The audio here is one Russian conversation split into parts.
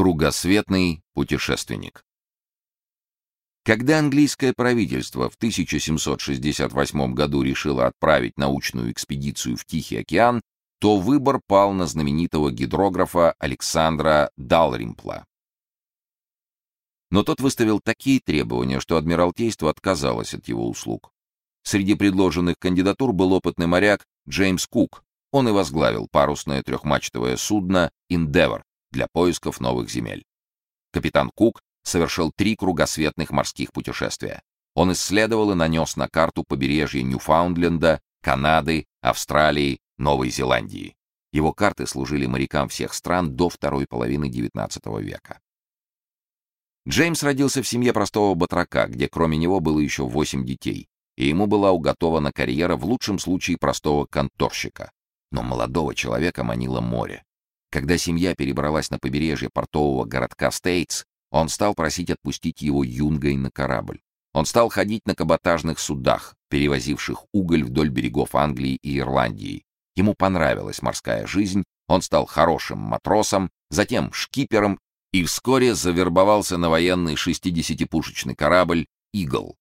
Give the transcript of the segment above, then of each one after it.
Кругосветный путешественник. Когда английское правительство в 1768 году решило отправить научную экспедицию в Тихий океан, то выбор пал на знаменитого гидрографа Александра Далримпла. Но тот выставил такие требования, что адмиралтейство отказалось от его услуг. Среди предложенных кандидатур был опытный моряк Джеймс Кук. Он и возглавил парусное трехмачтовое судно Endeavour для поисков новых земель. Капитан Кук совершил три кругосветных морских путешествия. Он исследовал и нанес на карту побережье Ньюфаундленда, Канады, Австралии, Новой Зеландии. Его карты служили морякам всех стран до второй половины XIX века. Джеймс родился в семье простого батрака, где кроме него было еще восемь детей, и ему была уготована карьера в лучшем случае простого конторщика. Но молодого человека манило море. Когда семья перебралась на побережье портового городка Стейтс, он стал просить отпустить его юнгой на корабль. Он стал ходить на каботажных судах, перевозивших уголь вдоль берегов Англии и Ирландии. Ему понравилась морская жизнь, он стал хорошим матросом, затем шкипером и вскоре завербовался на военный 60-пушечный корабль «Игл».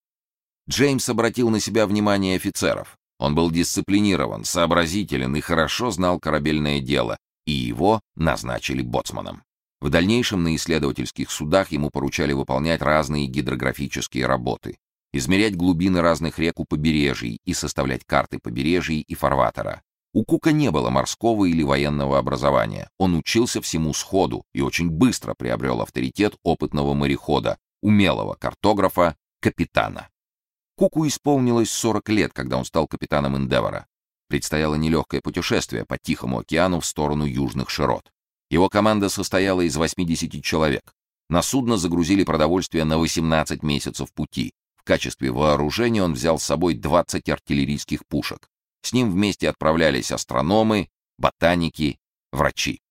Джеймс обратил на себя внимание офицеров. Он был дисциплинирован, сообразителен и хорошо знал корабельное дело, и его назначили боцманом. В дальнейшем на исследовательских судах ему поручали выполнять разные гидрографические работы, измерять глубины разных рек у побережий и составлять карты побережий и фарватера. У Кука не было морского или военного образования. Он учился всему сходу и очень быстро приобрел авторитет опытного морехода, умелого картографа, капитана. Куку исполнилось 40 лет, когда он стал капитаном Эндевора. Предстояло нелегкое путешествие по Тихому океану в сторону южных широт. Его команда состояла из 80 человек. На судно загрузили продовольствие на 18 месяцев пути. В качестве вооружения он взял с собой 20 артиллерийских пушек. С ним вместе отправлялись астрономы, ботаники, врачи.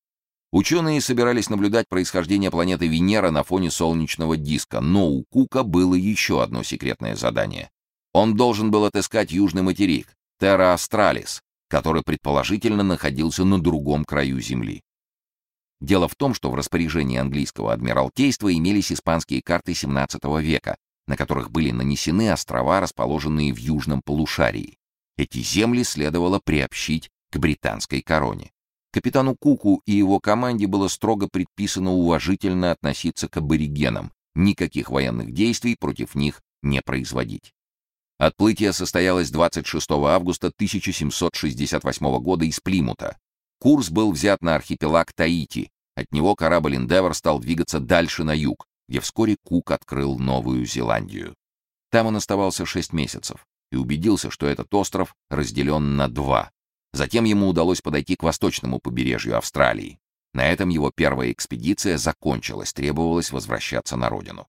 Ученые собирались наблюдать происхождение планеты Венера на фоне солнечного диска, но у Кука было еще одно секретное задание. Он должен был отыскать южный материк, Terra Australis, который предположительно находился на другом краю Земли. Дело в том, что в распоряжении английского адмиралтейства имелись испанские карты XVII века, на которых были нанесены острова, расположенные в южном полушарии. Эти земли следовало приобщить к британской короне. Капитану Куку и его команде было строго предписано уважительно относиться к аборигенам, никаких военных действий против них не производить. Отплытие состоялось 26 августа 1768 года из Плимута. Курс был взят на архипелаг Таити. От него корабль Endeavour стал двигаться дальше на юг, где вскоре Кук открыл Новую Зеландию. Там он оставался 6 месяцев и убедился, что этот остров разделен на два. Затем ему удалось подойти к восточному побережью Австралии. На этом его первая экспедиция закончилась, требовалось возвращаться на родину.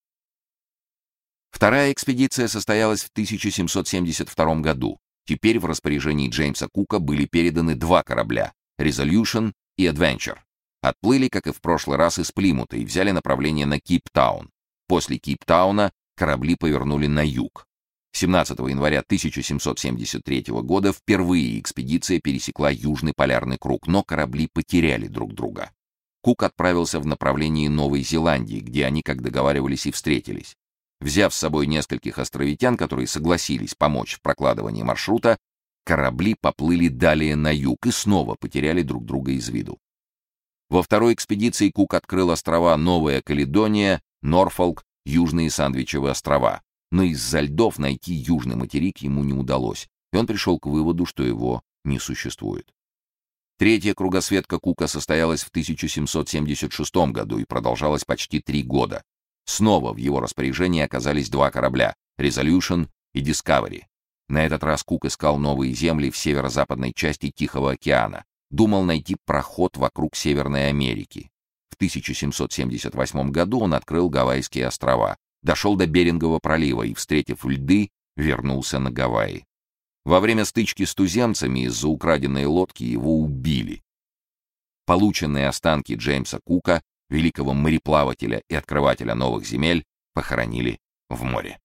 Вторая экспедиция состоялась в 1772 году. Теперь в распоряжении Джеймса Кука были переданы два корабля Resolution и Adventure. Отплыли, как и в прошлый раз, из Плимута и взяли направление на Кейптаун. После Кейптауна корабли повернули на юг. 17 января 1773 года впервые экспедиция пересекла Южный полярный круг, но корабли потеряли друг друга. Кук отправился в направлении Новой Зеландии, где они, как договаривались, и встретились. Взяв с собой нескольких островитян, которые согласились помочь в прокладывании маршрута, корабли поплыли далее на юг и снова потеряли друг друга из виду. Во второй экспедиции Кук открыл острова Новая Каледония, Норфолк, Южные Сандвичевые острова, но из-за льдов найти южный материк ему не удалось, и он пришел к выводу, что его не существует. Третья кругосветка Кука состоялась в 1776 году и продолжалась почти три года, Снова в его распоряжении оказались два корабля — Resolution и Discovery. На этот раз Кук искал новые земли в северо-западной части Тихого океана, думал найти проход вокруг Северной Америки. В 1778 году он открыл Гавайские острова, дошел до Берингового пролива и, встретив льды, вернулся на Гавайи. Во время стычки с туземцами из-за украденной лодки его убили. Полученные останки Джеймса Кука великого мореплавателя и открывателя новых земель, похоронили в море.